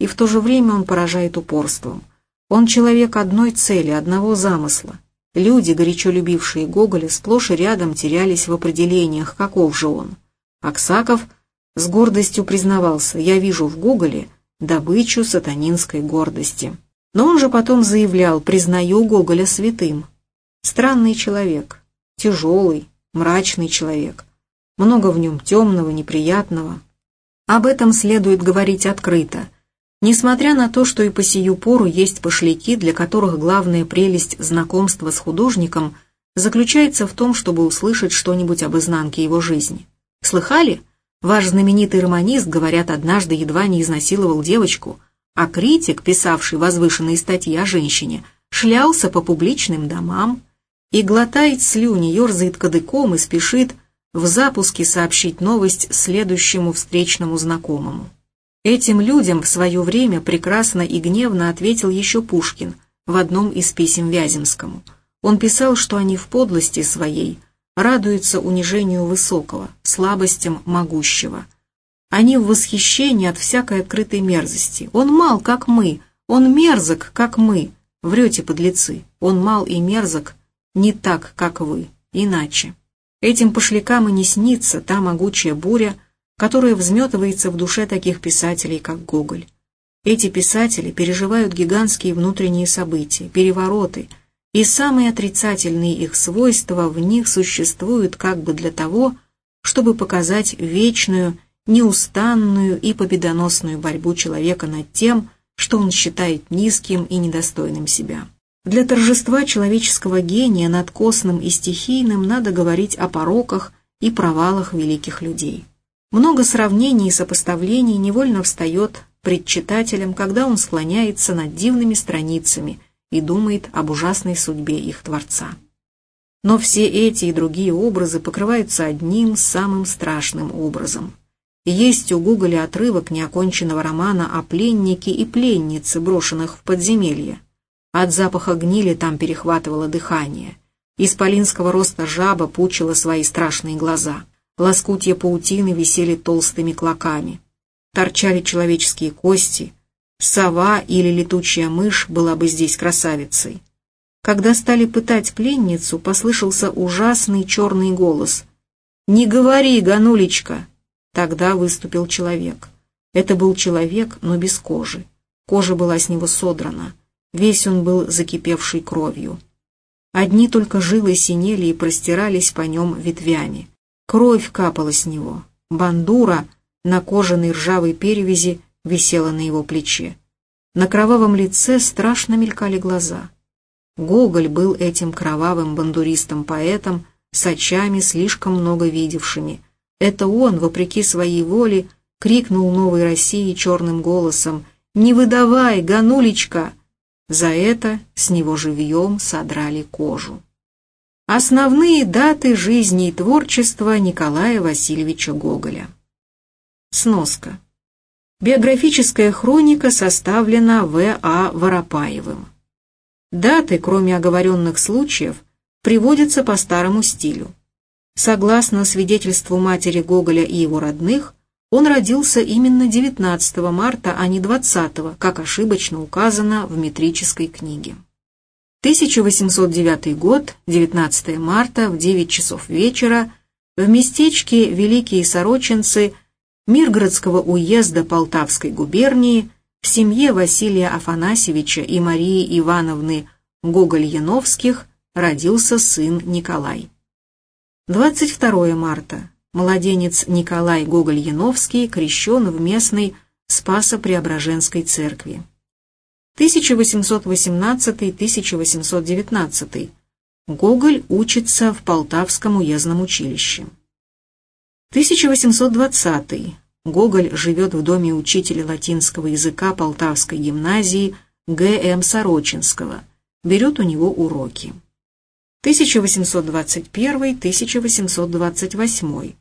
и в то же время он поражает упорством. Он человек одной цели, одного замысла. Люди, горячо любившие Гоголя, сплошь и рядом терялись в определениях, каков же он. Аксаков с гордостью признавался, я вижу в Гоголе добычу сатанинской гордости. Но он же потом заявлял, признаю Гоголя святым, Странный человек, тяжелый, мрачный человек. Много в нем темного, неприятного. Об этом следует говорить открыто. Несмотря на то, что и по сию пору есть пошляки, для которых главная прелесть знакомства с художником заключается в том, чтобы услышать что-нибудь об изнанке его жизни. Слыхали? Ваш знаменитый романист, говорят, однажды едва не изнасиловал девочку, а критик, писавший возвышенные статьи о женщине, шлялся по публичным домам, и глотает слюни, ерзает кадыком и спешит в запуске сообщить новость следующему встречному знакомому. Этим людям в свое время прекрасно и гневно ответил еще Пушкин в одном из писем Вяземскому. Он писал, что они в подлости своей радуются унижению высокого, слабостям могущего. Они в восхищении от всякой открытой мерзости. Он мал, как мы, он мерзок, как мы. Врете, подлецы, он мал и мерзок, не так, как вы, иначе. Этим пошлякам и не снится та могучая буря, которая взметывается в душе таких писателей, как Гоголь. Эти писатели переживают гигантские внутренние события, перевороты, и самые отрицательные их свойства в них существуют как бы для того, чтобы показать вечную, неустанную и победоносную борьбу человека над тем, что он считает низким и недостойным себя. Для торжества человеческого гения над косным и стихийным надо говорить о пороках и провалах великих людей. Много сравнений и сопоставлений невольно встает пред читателем, когда он склоняется над дивными страницами и думает об ужасной судьбе их Творца. Но все эти и другие образы покрываются одним самым страшным образом. Есть у Гоголя отрывок неоконченного романа о пленнике и пленнице, брошенных в подземелье. От запаха гнили там перехватывало дыхание. Исполинского роста жаба пучила свои страшные глаза. Лоскутья паутины висели толстыми клоками. Торчали человеческие кости. Сова или летучая мышь была бы здесь красавицей. Когда стали пытать пленницу, послышался ужасный черный голос. «Не говори, Ганулечка!» Тогда выступил человек. Это был человек, но без кожи. Кожа была с него содрана. Весь он был закипевший кровью. Одни только жилы синели и простирались по нем ветвями. Кровь капала с него. Бандура на кожаной ржавой перевязи висела на его плече. На кровавом лице страшно мелькали глаза. Гоголь был этим кровавым бандуристом-поэтом, с очами слишком много видевшими. Это он, вопреки своей воле, крикнул новой России черным голосом «Не выдавай, Ганулечка!» За это с него живьем содрали кожу. Основные даты жизни и творчества Николая Васильевича Гоголя. Сноска. Биографическая хроника составлена В. А. Воропаевым. Даты, кроме оговоренных случаев, приводятся по старому стилю. Согласно свидетельству матери Гоголя и его родных, он родился именно 19 марта, а не 20, как ошибочно указано в метрической книге. 1809 год, 19 марта, в 9 часов вечера, в местечке Великие Сорочинцы Миргородского уезда Полтавской губернии в семье Василия Афанасьевича и Марии Ивановны Гоголь-Яновских родился сын Николай. 22 марта. Младенец Николай Гоголь-Яновский крещен в местной Спасо-Преображенской церкви. 1818-1819. Гоголь учится в Полтавском уездном училище. 1820. Гоголь живет в доме учителя латинского языка Полтавской гимназии Г.М. Сорочинского, берет у него уроки. 1821-1828.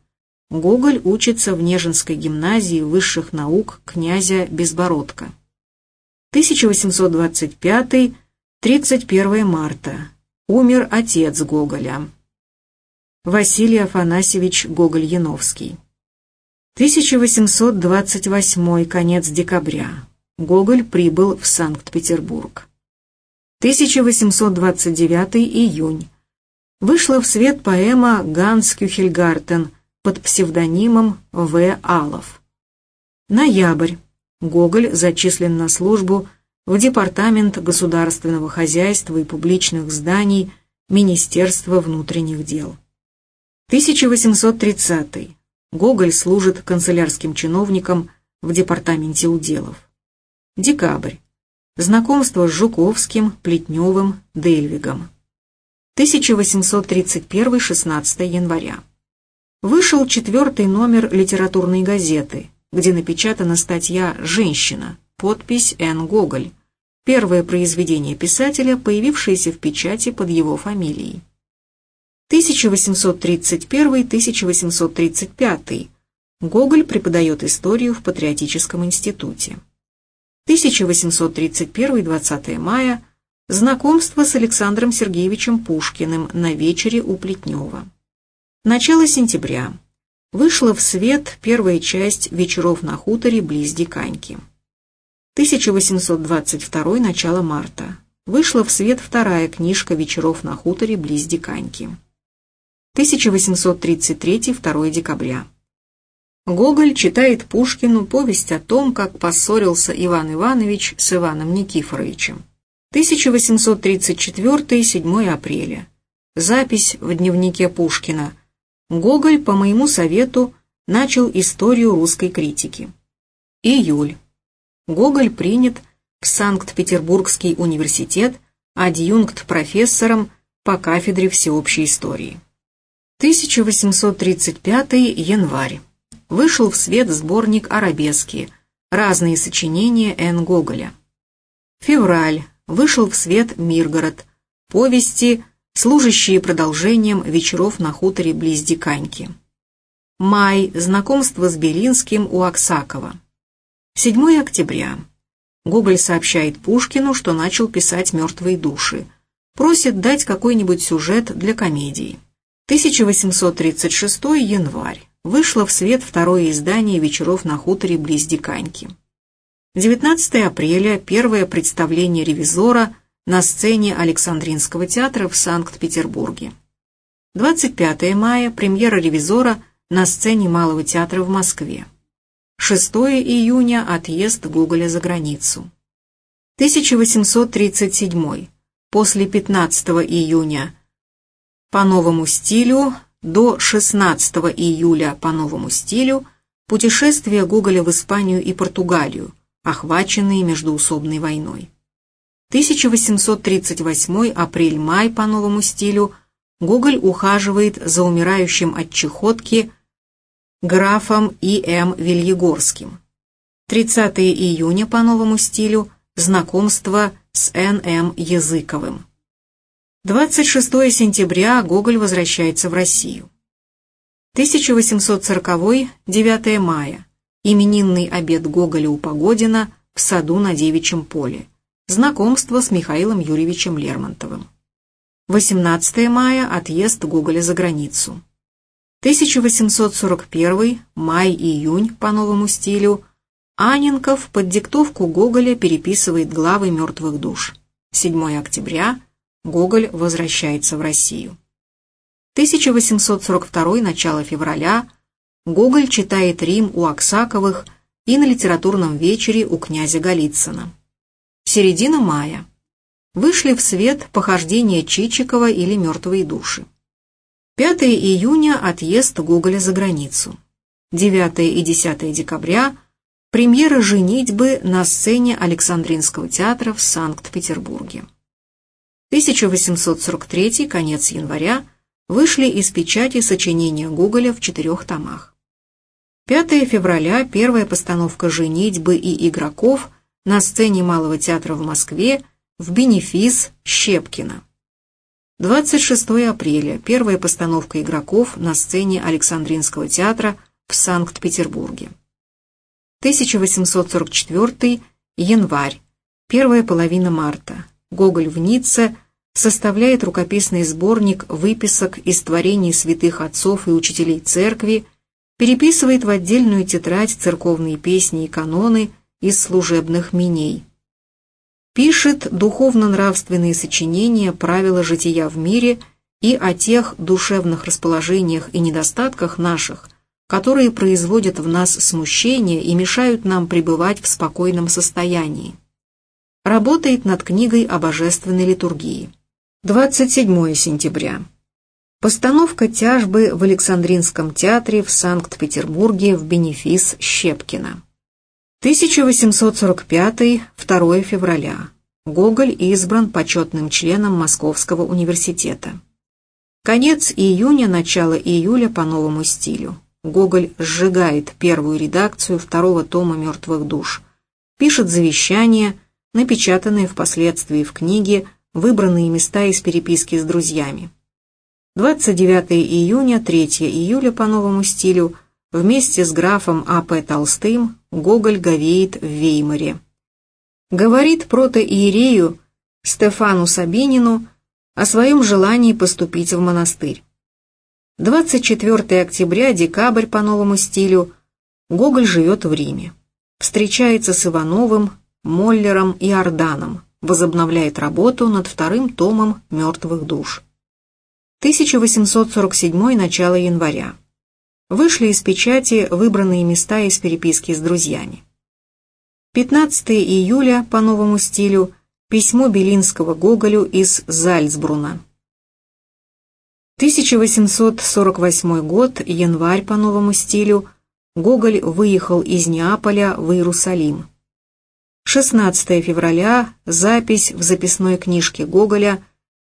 Гоголь учится в Нежинской гимназии высших наук князя Безбородка. 1825-31 марта. Умер отец Гоголя. Василий Афанасьевич Гоголь-Яновский. 1828 конец декабря. Гоголь прибыл в Санкт-Петербург. 1829 июнь. Вышла в свет поэма «Ганс Кюхельгартен» под псевдонимом В. Алов. Ноябрь. Гоголь зачислен на службу в Департамент государственного хозяйства и публичных зданий Министерства внутренних дел. 1830. Гоголь служит канцелярским чиновником в Департаменте уделов. Декабрь. Знакомство с Жуковским, Плетневым, Дельвигом. 1831 16 января. Вышел четвертый номер литературной газеты, где напечатана статья «Женщина», подпись Н. Гоголь, первое произведение писателя, появившееся в печати под его фамилией. 1831-1835. Гоголь преподает историю в Патриотическом институте. 1831-20 мая. Знакомство с Александром Сергеевичем Пушкиным на вечере у Плетнева. Начало сентября. Вышла в свет первая часть «Вечеров на хуторе» близ Диканьки. 1822 начало марта. Вышла в свет вторая книжка «Вечеров на хуторе» близ Диканьки. 1833 2 декабря. Гоголь читает Пушкину повесть о том, как поссорился Иван Иванович с Иваном Никифоровичем. 1834 7 апреля. Запись в дневнике Пушкина. Гоголь, по моему совету, начал историю русской критики. Июль. Гоголь принят в Санкт-Петербургский университет адъюнкт-профессором по кафедре всеобщей истории. 1835 январь. Вышел в свет сборник «Арабески», разные сочинения Н. Гоголя. Февраль. Вышел в свет «Миргород», повести, служащие продолжением вечеров на хуторе близ Диканьки. Май. Знакомство с Белинским у Аксакова. 7 октября. Гоголь сообщает Пушкину, что начал писать «Мертвые души». Просит дать какой-нибудь сюжет для комедии. 1836 январь. Вышло в свет второе издание «Вечеров на хуторе близ Диканьки». 19 апреля первое представление «Ревизора» на сцене Александринского театра в Санкт-Петербурге. 25 мая премьера «Ревизора» на сцене Малого театра в Москве. 6 июня отъезд Гоголя за границу. 1837. После 15 июня по новому стилю до 16 июля по новому стилю путешествия Гоголя в Испанию и Португалию, охваченные междуусобной войной. 1838 апрель-май по новому стилю Гоголь ухаживает за умирающим от чехотки графом И.М. Вильегорским. 30 июня по новому стилю знакомство с Н.М. Языковым. 26 сентября Гоголь возвращается в Россию. 1840 9 мая. Именинный обед Гоголя у Погодина в саду на Девичьем поле. Знакомство с Михаилом Юрьевичем Лермонтовым. 18 мая. Отъезд Гоголя за границу. 1841 май-июнь по новому стилю. Аненков под диктовку Гоголя переписывает главы мертвых душ. 7 октября Гоголь возвращается в Россию. 1842 начало февраля Гоголь читает Рим у Аксаковых и на литературном вечере у князя Голицына. Середина мая. Вышли в свет похождения Чичикова или «Мертвые души». 5 июня – отъезд Гоголя за границу. 9 и 10 декабря – премьера «Женитьбы» на сцене Александринского театра в Санкт-Петербурге. 1843, конец января, вышли из печати сочинения Гоголя в четырех томах. 5 февраля – первая постановка «Женитьбы» и «Игроков» на сцене Малого театра в Москве в бенефис Щепкина. 26 апреля – первая постановка игроков на сцене Александринского театра в Санкт-Петербурге. 1844 январь, первая половина марта. Гоголь в Ницце составляет рукописный сборник выписок из творений святых отцов и учителей церкви, переписывает в отдельную тетрадь церковные песни и каноны из служебных миней. Пишет духовно-нравственные сочинения «Правила жития в мире» и о тех душевных расположениях и недостатках наших, которые производят в нас смущение и мешают нам пребывать в спокойном состоянии. Работает над книгой о божественной литургии. 27 сентября. Постановка тяжбы в Александринском театре в Санкт-Петербурге в бенефис Щепкина. 1845, 2 февраля. Гоголь избран почетным членом Московского университета. Конец июня, начало июля по новому стилю. Гоголь сжигает первую редакцию второго тома «Мертвых душ», пишет завещание, напечатанное впоследствии в книге «Выбранные места из переписки с друзьями». 29 июня, 3 июля по новому стилю, вместе с графом А.П. Толстым Гоголь говеет в Веймаре. Говорит протоиерею Стефану Сабинину о своем желании поступить в монастырь. 24 октября, декабрь по новому стилю, Гоголь живет в Риме. Встречается с Ивановым, Моллером и Орданом, возобновляет работу над вторым томом «Мертвых душ». 1847 начало января. Вышли из печати выбранные места из переписки с друзьями. 15 июля по новому стилю письмо Белинского Гоголю из Зальцбруна. 1848 год, январь по новому стилю, Гоголь выехал из Неаполя в Иерусалим. 16 февраля, запись в записной книжке Гоголя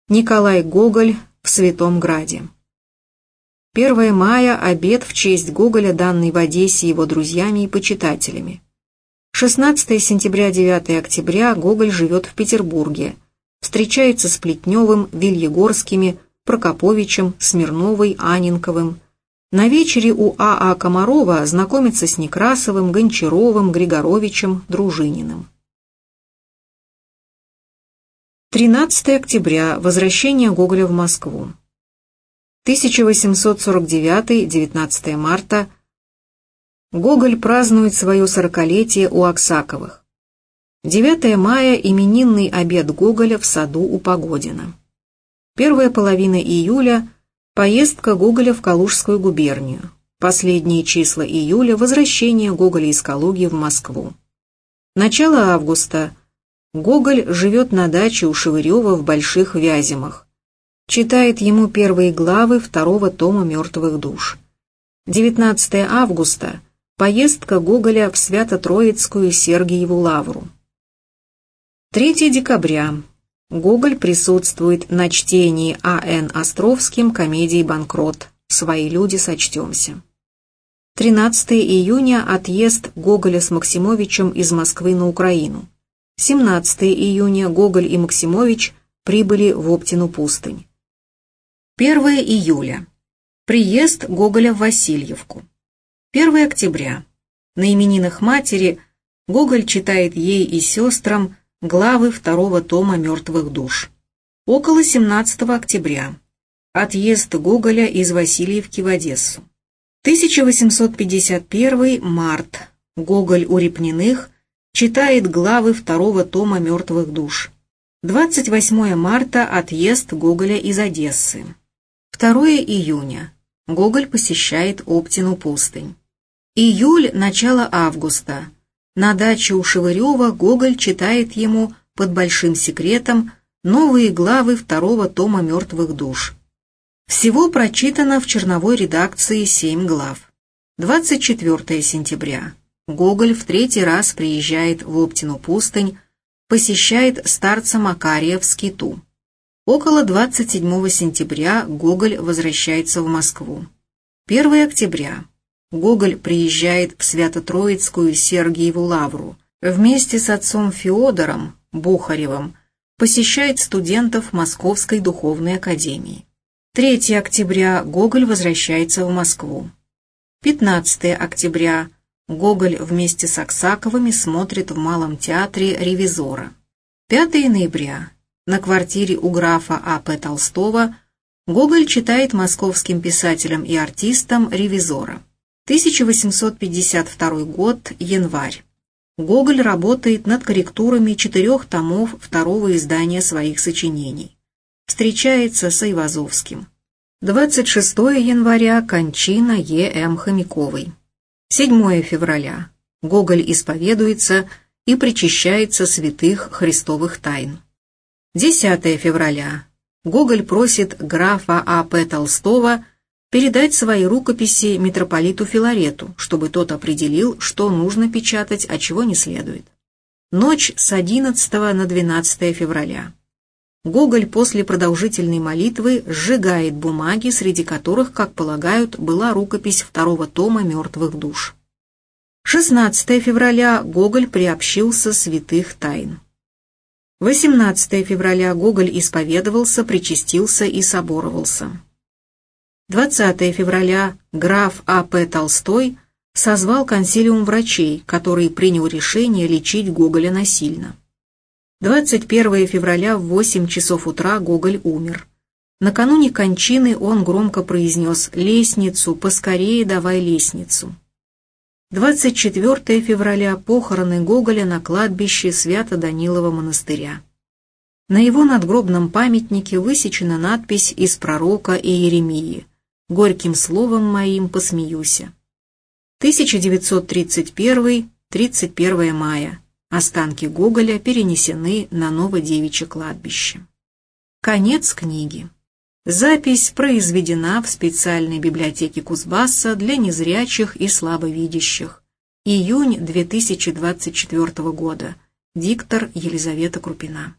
«Николай Гоголь в Святом Граде». 1 мая – обед в честь Гоголя, данный в Одессе его друзьями и почитателями. 16 сентября, 9 октября Гоголь живет в Петербурге, встречается с Плетневым, Вильегорскими, Прокоповичем, Смирновой, Анинковым. На вечере у А.А. А Комарова знакомится с Некрасовым, Гончаровым, Григоровичем, Дружининым. 13 октября. Возвращение Гоголя в Москву. 1849-19 марта. Гоголь празднует свое сорокалетие у Аксаковых. 9 мая. Именинный обед Гоголя в саду у Погодина. Первая половина июля. Поездка Гоголя в Калужскую губернию. Последние числа июля. Возвращение Гоголя из Калуги в Москву. Начало августа. Гоголь живет на даче у Шевырева в Больших Вяземах. Читает ему первые главы второго тома «Мертвых душ». 19 августа. Поездка Гоголя в Свято-Троицкую Сергиеву Лавру. 3 декабря. Гоголь присутствует на чтении А.Н. Островским комедии «Банкрот». «Свои люди, сочтемся». 13 июня. Отъезд Гоголя с Максимовичем из Москвы на Украину. 17 июня Гоголь и Максимович прибыли в Оптину пустынь. 1 июля. Приезд Гоголя в Васильевку. 1 октября. На именинах матери Гоголь читает ей и сестрам главы второго тома «Мертвых душ». Около 17 октября. Отъезд Гоголя из Васильевки в Одессу. 1851 март. Гоголь у Репниных Читает главы второго тома «Мертвых душ». 28 марта – отъезд Гоголя из Одессы. 2 июня. Гоголь посещает Оптину пустынь. Июль, начало августа. На даче у Шевырева Гоголь читает ему под большим секретом новые главы второго тома «Мертвых душ». Всего прочитано в черновой редакции семь глав. 24 сентября. Гоголь в третий раз приезжает в Оптину пустынь, посещает старца Макария в Скиту. Около 27 сентября Гоголь возвращается в Москву. 1 октября. Гоголь приезжает в Свято-Троицкую Сергиеву Лавру. Вместе с отцом Феодором Бухаревым посещает студентов Московской духовной академии. 3 октября Гоголь возвращается в Москву. 15 октября Гоголь вместе с Аксаковыми смотрит в Малом театре «Ревизора». 5 ноября. На квартире у графа А.П. Толстого Гоголь читает московским писателям и артистам «Ревизора». 1852 год, январь. Гоголь работает над корректурами четырех томов второго издания своих сочинений. Встречается с Айвазовским. 26 января – кончина Е.М. Хомяковой. 7 февраля. Гоголь исповедуется и причащается святых христовых тайн. 10 февраля. Гоголь просит графа А.П. Толстого передать свои рукописи митрополиту Филарету, чтобы тот определил, что нужно печатать, а чего не следует. Ночь с 11 на 12 февраля. Гоголь после продолжительной молитвы сжигает бумаги, среди которых, как полагают, была рукопись второго тома «Мертвых душ». 16 февраля Гоголь приобщился святых тайн. 18 февраля Гоголь исповедовался, причастился и соборовался. 20 февраля граф А.П. Толстой созвал консилиум врачей, который принял решение лечить Гоголя насильно. 21 февраля в 8 часов утра Гоголь умер. Накануне кончины он громко произнес «Лестницу, поскорее давай лестницу». 24 февраля похороны Гоголя на кладбище Свято-Данилова монастыря. На его надгробном памятнике высечена надпись из пророка Иеремии горьким словом моим посмеюся. 1931-31 мая. Останки Гоголя перенесены на Новодевичье кладбище. Конец книги. Запись произведена в специальной библиотеке Кузбасса для незрячих и слабовидящих. Июнь 2024 года. Диктор Елизавета Крупина.